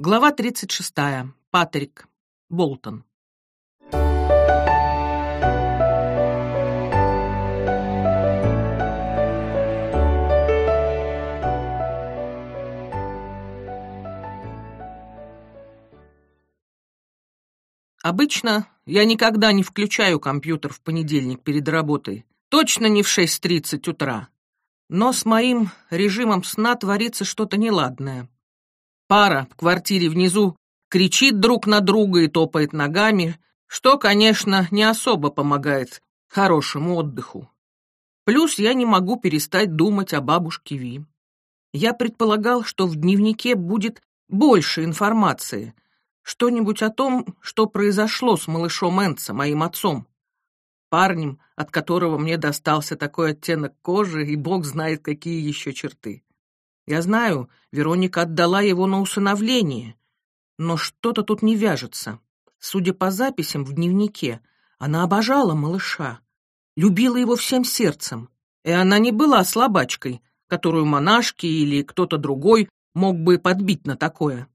Глава 36. Патрик. Болтон. Обычно я никогда не включаю компьютер в понедельник перед работой. Точно не в 6.30 утра. Но с моим режимом сна творится что-то неладное. Пара в квартире внизу кричит друг на друга и топает ногами, что, конечно, не особо помогает хорошему отдыху. Плюс я не могу перестать думать о бабушке Ви. Я предполагал, что в дневнике будет больше информации, что-нибудь о том, что произошло с малышом Энца, моим отцом, парнем, от которого мне достался такой оттенок кожи, и бог знает, какие еще черты. Я знаю, Вероника отдала его на усыновление, но что-то тут не вяжется. Судя по записям в дневнике, она обожала малыша, любила его всем сердцем, и она не была слабачкой, которую монашки или кто-то другой мог бы подбить на такое.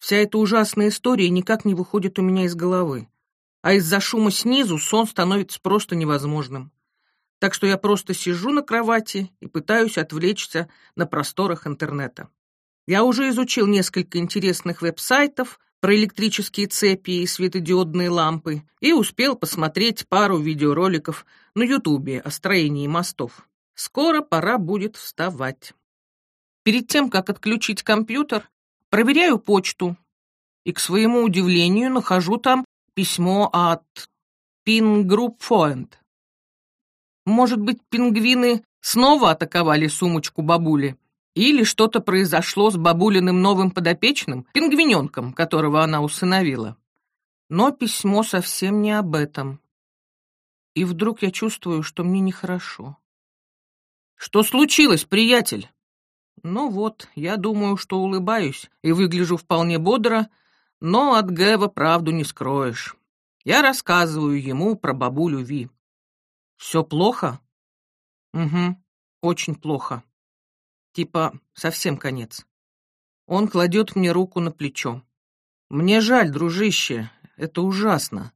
Вся эта ужасная история никак не выходит у меня из головы, а из-за шума снизу сон становится просто невозможным так что я просто сижу на кровати и пытаюсь отвлечься на просторах интернета. Я уже изучил несколько интересных веб-сайтов про электрические цепи и светодиодные лампы и успел посмотреть пару видеороликов на Ютубе о строении мостов. Скоро пора будет вставать. Перед тем, как отключить компьютер, проверяю почту и, к своему удивлению, нахожу там письмо от Pin Group Point. Может быть, пингвины снова атаковали сумочку бабули? Или что-то произошло с бабулиным новым подопечным, пингвиненком, которого она усыновила? Но письмо совсем не об этом. И вдруг я чувствую, что мне нехорошо. «Что случилось, приятель?» Ну вот, я думаю, что улыбаюсь и выгляжу вполне бодро, но от Гэва правду не скроешь. Я рассказываю ему про бабулю Ви. Все плохо? Угу, очень плохо. Типа, совсем конец. Он кладет мне руку на плечо. Мне жаль, дружище, это ужасно.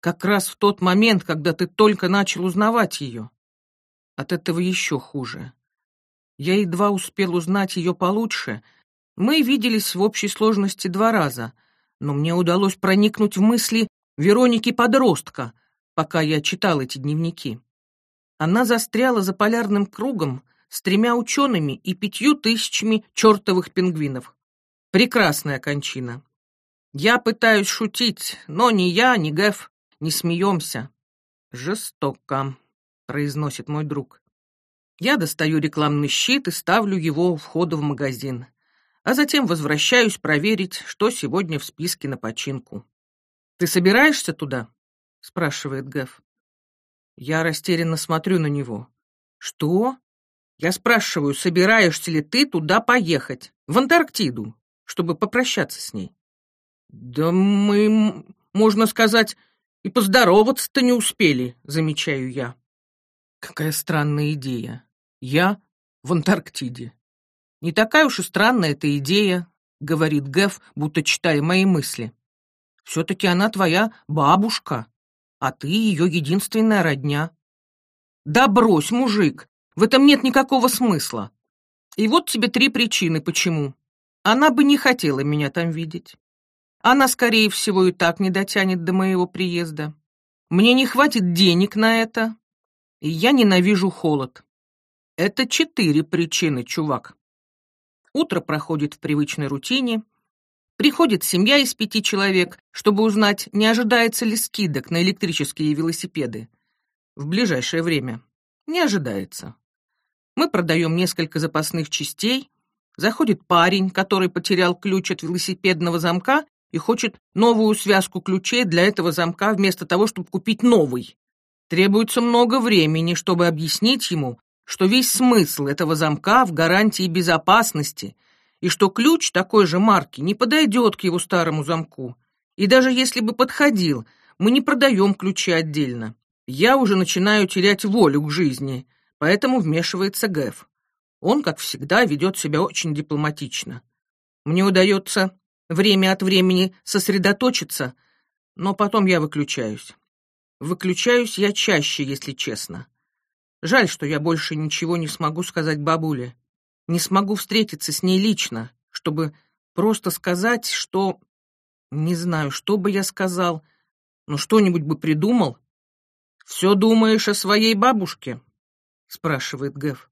Как раз в тот момент, когда ты только начал узнавать ее. От этого еще хуже. Я едва успел узнать ее получше. Мы виделись в общей сложности два раза, но мне удалось проникнуть в мысли Вероники-подростка — пока я читал эти дневники. Она застряла за полярным кругом с тремя учеными и пятью тысячами чертовых пингвинов. Прекрасная кончина. Я пытаюсь шутить, но ни я, ни Гэф не смеемся. Жестоко, произносит мой друг. Я достаю рекламный щит и ставлю его у входа в магазин, а затем возвращаюсь проверить, что сегодня в списке на починку. Ты собираешься туда? — спрашивает Гэв. Я растерянно смотрю на него. «Что?» Я спрашиваю, собираешься ли ты туда поехать, в Антарктиду, чтобы попрощаться с ней? «Да мы, можно сказать, и поздороваться-то не успели», — замечаю я. Какая странная идея. Я в Антарктиде. Не такая уж и странная эта идея, — говорит Гэв, будто читая мои мысли. Все-таки она твоя бабушка а ты ее единственная родня. Да брось, мужик, в этом нет никакого смысла. И вот тебе три причины, почему. Она бы не хотела меня там видеть. Она, скорее всего, и так не дотянет до моего приезда. Мне не хватит денег на это, и я ненавижу холод. Это четыре причины, чувак. Утро проходит в привычной рутине — Приходит семья из пяти человек, чтобы узнать, не ожидается ли скидок на электрические велосипеды. В ближайшее время. Не ожидается. Мы продаем несколько запасных частей. Заходит парень, который потерял ключ от велосипедного замка и хочет новую связку ключей для этого замка вместо того, чтобы купить новый. Требуется много времени, чтобы объяснить ему, что весь смысл этого замка в гарантии безопасности — и что ключ такой же марки не подойдет к его старому замку. И даже если бы подходил, мы не продаем ключи отдельно. Я уже начинаю терять волю к жизни, поэтому вмешивается Гэв. Он, как всегда, ведет себя очень дипломатично. Мне удается время от времени сосредоточиться, но потом я выключаюсь. Выключаюсь я чаще, если честно. Жаль, что я больше ничего не смогу сказать бабуле. Не смогу встретиться с ней лично, чтобы просто сказать, что... Не знаю, что бы я сказал, но что-нибудь бы придумал. «Все думаешь о своей бабушке?» — спрашивает Гэв,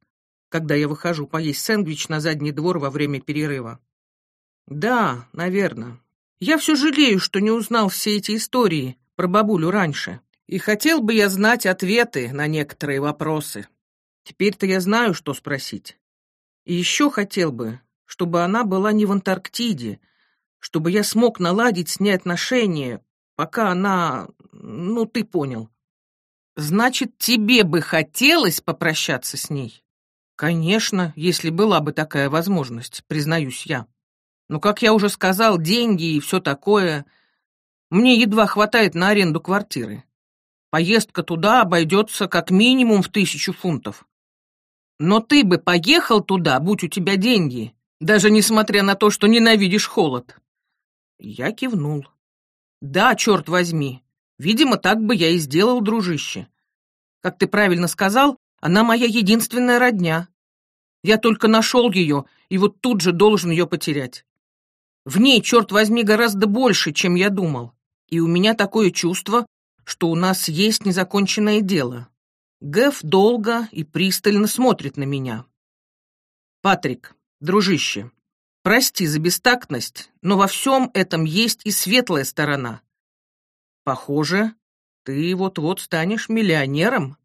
когда я выхожу поесть сэндвич на задний двор во время перерыва. «Да, наверное. Я все жалею, что не узнал все эти истории про бабулю раньше. И хотел бы я знать ответы на некоторые вопросы. Теперь-то я знаю, что спросить. И еще хотел бы, чтобы она была не в Антарктиде, чтобы я смог наладить с ней отношения, пока она... ну, ты понял. Значит, тебе бы хотелось попрощаться с ней? Конечно, если была бы такая возможность, признаюсь я. Но, как я уже сказал, деньги и все такое... Мне едва хватает на аренду квартиры. Поездка туда обойдется как минимум в тысячу фунтов. Но ты бы поехал туда, будь у тебя деньги, даже несмотря на то, что ненавидишь холод. Я кивнул. Да, черт возьми. Видимо, так бы я и сделал, дружище. Как ты правильно сказал, она моя единственная родня. Я только нашел ее, и вот тут же должен ее потерять. В ней, черт возьми, гораздо больше, чем я думал. И у меня такое чувство, что у нас есть незаконченное дело. Гэф долго и пристально смотрит на меня. «Патрик, дружище, прости за бестактность, но во всем этом есть и светлая сторона. Похоже, ты вот-вот станешь миллионером».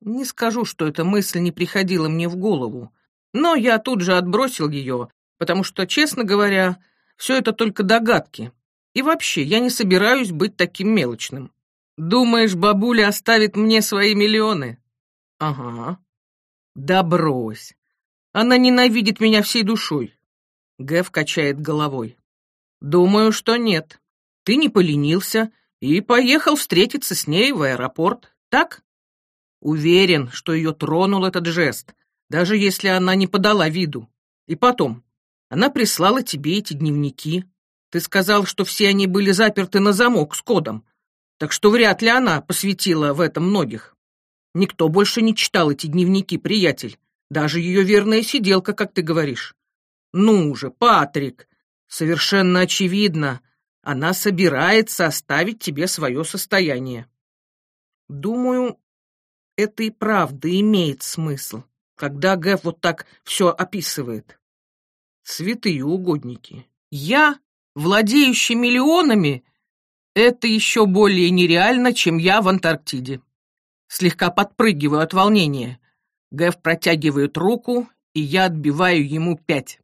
Не скажу, что эта мысль не приходила мне в голову, но я тут же отбросил ее, потому что, честно говоря, все это только догадки. И вообще, я не собираюсь быть таким мелочным. Думаешь, бабуля оставит мне свои миллионы? Ага. Да брось. Она ненавидит меня всей душой. Гэв качает головой. Думаю, что нет. Ты не поленился и поехал встретиться с ней в аэропорт, так? Уверен, что ее тронул этот жест, даже если она не подала виду. И потом, она прислала тебе эти дневники. Ты сказал, что все они были заперты на замок с кодом, так что вряд ли она посвятила в этом многих. Никто больше не читал эти дневники, приятель. Даже ее верная сиделка, как ты говоришь. Ну же, Патрик, совершенно очевидно, она собирается оставить тебе свое состояние. Думаю, это и правда имеет смысл, когда Гэф вот так все описывает. Святые угодники. Я, владеющий миллионами, это еще более нереально, чем я в Антарктиде. Слегка подпрыгиваю от волнения. Гэв протягивает руку, и я отбиваю ему пять.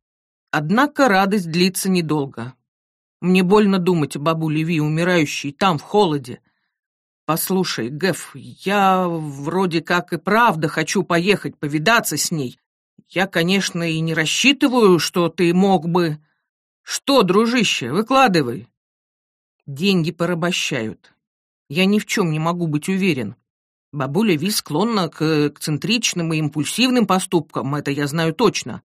Однако радость длится недолго. Мне больно думать о бабуле Ви, умирающей там, в холоде. Послушай, Гэв, я вроде как и правда хочу поехать повидаться с ней. Я, конечно, и не рассчитываю, что ты мог бы... Что, дружище, выкладывай. Деньги порабощают. Я ни в чем не могу быть уверен. Бабуля Ви склонна к эксцентричным и импульсивным поступкам, это я знаю точно.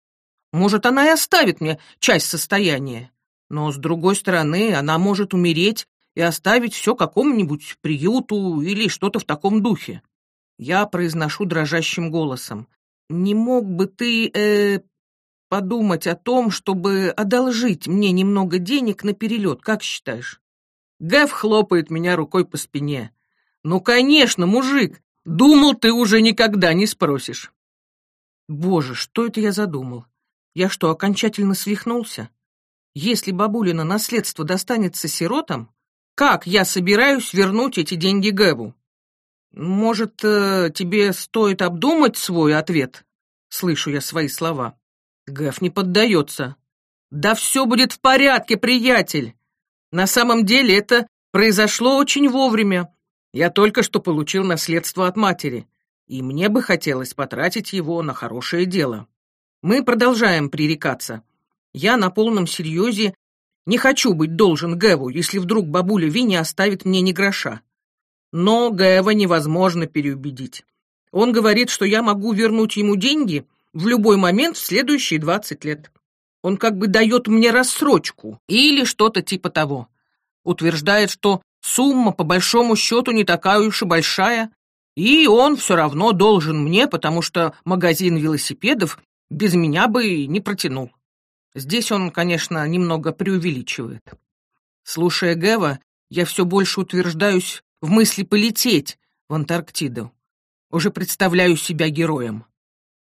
Может, она и оставит мне часть состояния. Но, с другой стороны, она может умереть и оставить все какому-нибудь приюту или что-то в таком духе. Я произношу дрожащим голосом. «Не мог бы ты, э, подумать о том, чтобы одолжить мне немного денег на перелет, как считаешь?» Гэв хлопает меня рукой по спине. «Ну, конечно, мужик! Думал, ты уже никогда не спросишь!» Боже, что это я задумал? Я что, окончательно свихнулся? Если бабулина наследство достанется сиротам, как я собираюсь вернуть эти деньги Гэву? Может, э, тебе стоит обдумать свой ответ? Слышу я свои слова. Гэв не поддается. Да все будет в порядке, приятель. На самом деле это произошло очень вовремя. Я только что получил наследство от матери, и мне бы хотелось потратить его на хорошее дело. Мы продолжаем пререкаться. Я на полном серьезе не хочу быть должен Гэву, если вдруг бабуля Винни оставит мне ни гроша. Но Гэва невозможно переубедить. Он говорит, что я могу вернуть ему деньги в любой момент в следующие двадцать лет. Он как бы дает мне рассрочку или что-то типа того. Утверждает, что сумма по большому счету не такая уж и большая, и он все равно должен мне, потому что магазин велосипедов без меня бы не протянул. Здесь он, конечно, немного преувеличивает. Слушая Гэва, я все больше утверждаюсь в мысли полететь в Антарктиду. Уже представляю себя героем.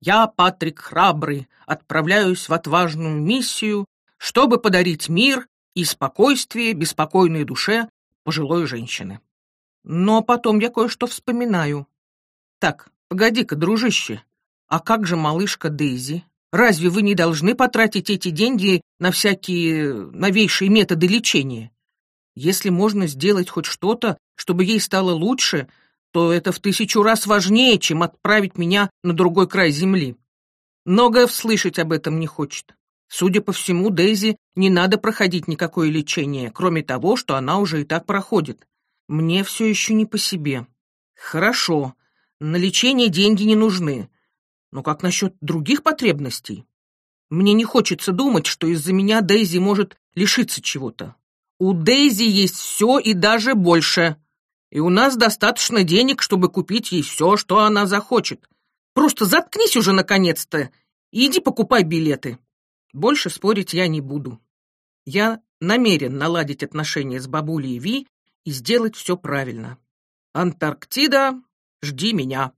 Я, Патрик Храбрый, отправляюсь в отважную миссию, чтобы подарить мир и спокойствие беспокойной душе пожилой женщины. Но потом я кое-что вспоминаю. Так, погоди-ка, дружище, а как же малышка Дейзи? Разве вы не должны потратить эти деньги на всякие новейшие методы лечения? Если можно сделать хоть что-то, чтобы ей стало лучше, то это в тысячу раз важнее, чем отправить меня на другой край земли. Многое слышать об этом не хочет. Судя по всему, Дейзи не надо проходить никакое лечение, кроме того, что она уже и так проходит. Мне все еще не по себе. Хорошо, на лечение деньги не нужны, но как насчет других потребностей? Мне не хочется думать, что из-за меня Дейзи может лишиться чего-то. У Дейзи есть все и даже больше. И у нас достаточно денег, чтобы купить ей все, что она захочет. Просто заткнись уже наконец-то и иди покупай билеты. Больше спорить я не буду. Я намерен наладить отношения с бабулей Ви и сделать все правильно. Антарктида, жди меня.